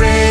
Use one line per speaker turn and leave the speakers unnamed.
rain.